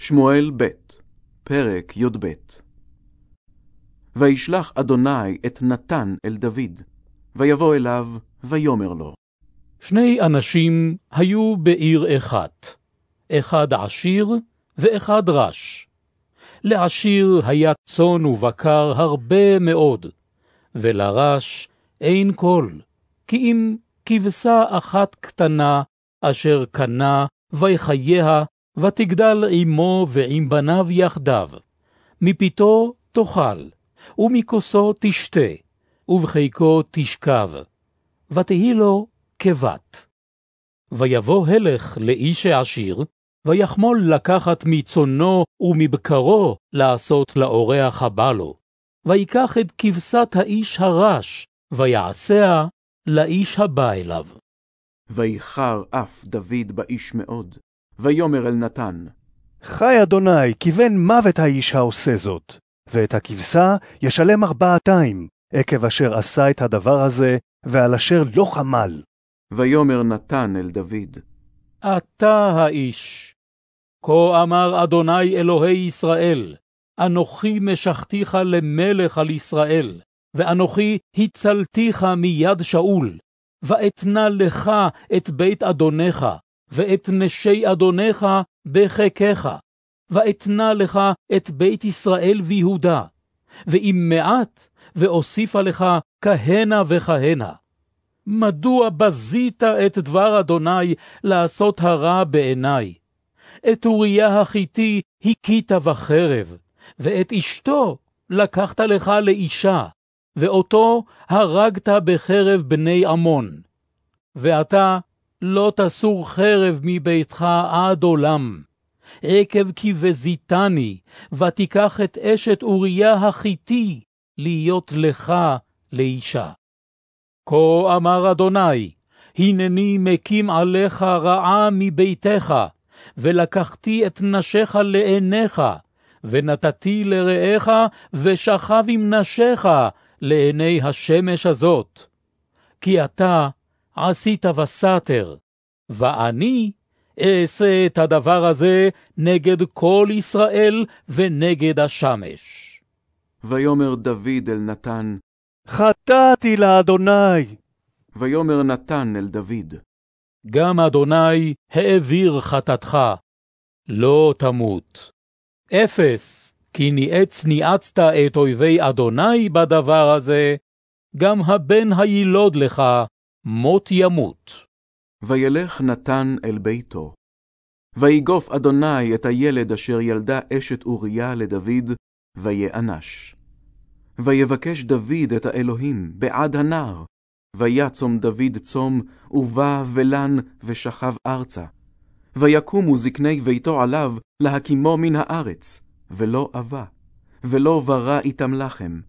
שמואל ב', פרק י"ב. וישלח אדוני את נתן אל דוד, ויבוא אליו, ויאמר לו. שני אנשים היו בעיר אחת, אחד עשיר ואחד רש. לעשיר היה צאן ובקר הרבה מאוד, ולרש אין קול, כי אם כבשה אחת קטנה, אשר קנה, ויחייה, ותגדל עמו ועם בניו יחדיו. מפיתו תאכל, ומכוסו תשתה, ובחיקו תשכב, ותהי לו כבת. ויבוא הלך לאיש העשיר, ויחמול לקחת מצונו ומבקרו לעשות לאורח הבא לו. ויקח את כבשת האיש הרש, ויעשיה לאיש הבא אליו. ויחר אף דוד באיש מאוד, ויאמר אל נתן, חי אדוני, כיוון מוות האיש העושה זאת, ואת הכבשה ישלם ארבעתיים, עקב אשר עשה את הדבר הזה, ועל אשר לא חמל. ויאמר נתן אל דוד, אתה האיש. כה אמר אדוני אלוהי ישראל, אנוכי משכתיך למלך על ישראל, ואנוכי הצלתיך מיד שאול, ואתנה לך את בית אדונך, ואת נשי אדונך בחיקך, ואתנה לך את בית ישראל ויהודה, ואם מעט, ואוסיפה לך כהנה וכהנה. מדוע בזית את דבר אדוני לעשות הרע בעיני? את אוריה החיתי הכית בחרב, ואת אשתו לקחת לך לאישה, ואותו הרגת בחרב בני עמון. ואתה לא תסור חרב מביתך עד עולם, עקב כי וזיתני, ותיקח את אשת אוריה החיתי להיות לך לאישה. כה אמר אדוני, הנני מקים עליך רעה מביתך, ולקחתי את נשיך לעיניך, ונתתי לרעך, ושכב עם נשיך לעיני השמש הזאת. כי אתה עשית וסתר, ואני אעשה את הדבר הזה נגד כל ישראל ונגד השמש. ויאמר דוד אל נתן, חטאתי לאדוני. ויאמר נתן אל דוד, גם אדוני העביר חטאתך, לא תמות. אפס, כי ניאץ ניאצת את אויבי אדוני בדבר הזה, גם הבן הילוד לך, מות ימות. וילך נתן אל ביתו. ויגוף אדוני את הילד אשר ילדה אשת אוריה לדוד, ויענש. ויבקש דוד את האלוהים בעד הנער, ויצום דוד צום, ובא ולן, ושכב ארצה. ויקומו זקני ביתו עליו להקימו מן הארץ, ולא אבה, ולא ברא איתם לחם.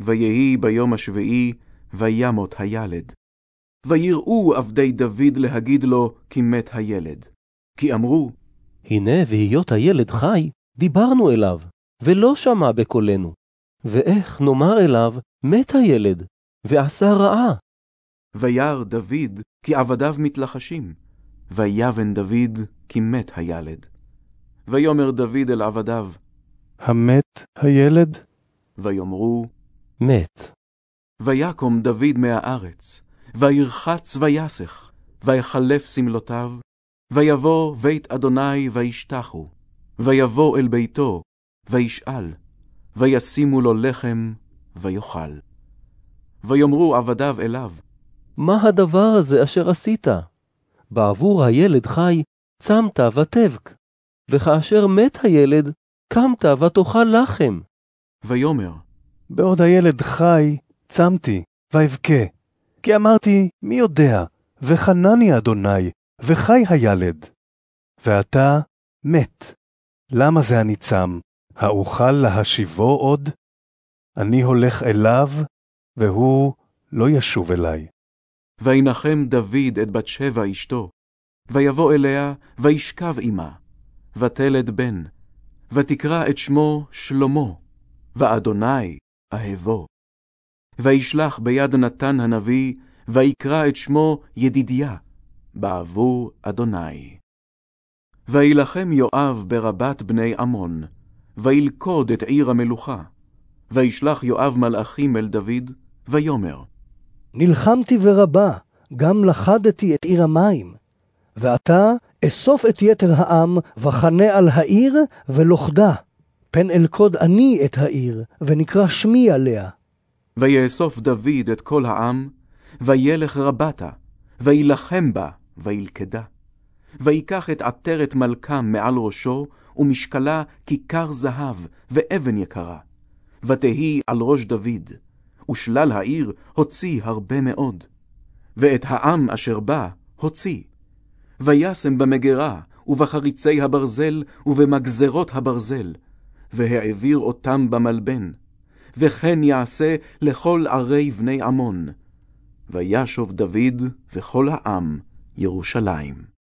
ויהי ביום השביעי, וימות הילד. ויראו עבדי דוד להגיד לו, כי מת הילד. כי אמרו, הנה והיות הילד חי, דיברנו אליו, ולא שמע בקולנו. ואיך נאמר אליו, מת הילד, ועשה רעה. וירא דוד, כי עבדיו מתלחשים. ויבן דוד, כי מת הילד. ויאמר דוד אל עבדיו, המת הילד? ויאמרו, מת. ויקום דוד מהארץ, וירחץ ויסך, ויחלף סמלותיו, ויבוא בית אדוני וישתחו, ויבוא אל ביתו, וישאל, וישימו לו לחם, ויאכל. ויאמרו עבדיו אליו, מה הדבר הזה אשר עשית? בעבור הילד חי, צמת ותבק, וכאשר מת הילד, קמת ותאכל לחם. ויאמר, בעוד הילד חי, צמתי, ואבכה. כי אמרתי, מי יודע, וחנני אדוני, וחי הילד. ועתה מת. למה זה אני צם? האוכל להשיבו עוד? אני הולך אליו, והוא לא ישוב אלי. וינחם דוד את בת שבע אשתו, ויבוא אליה, וישכב עמה, ותלד בן, ותקרא את שמו שלמה, ואדוני אהבו. וישלח ביד נתן הנביא, ויקרא את שמו ידידיה, בעבור אדוני. וילחם יואב ברבת בני עמון, וילכוד את עיר המלוכה. וישלח יואב מלאכים אל דוד, ויאמר, נלחמתי ורבה, גם לכדתי את עיר המים. ועתה אסוף את יתר העם, וחנה על העיר, ולוכדה. פן אלכוד אני את העיר, ונקרא שמי עליה. ויאסוף דוד את כל העם, וילך רבתה, וילחם בה, וילכדה. ויקח את עטרת מלכה מעל ראשו, ומשקלה כיכר זהב, ואבן יקרה. ותהי על ראש דוד, ושלל העיר הוציא הרבה מאוד. ואת העם אשר בא הוציא. וישם במגרה, ובחריצי הברזל, ובמגזרות הברזל, והעביר אותם במלבן. וכן יעשה לכל ערי בני עמון. וישוב דוד וכל העם ירושלים.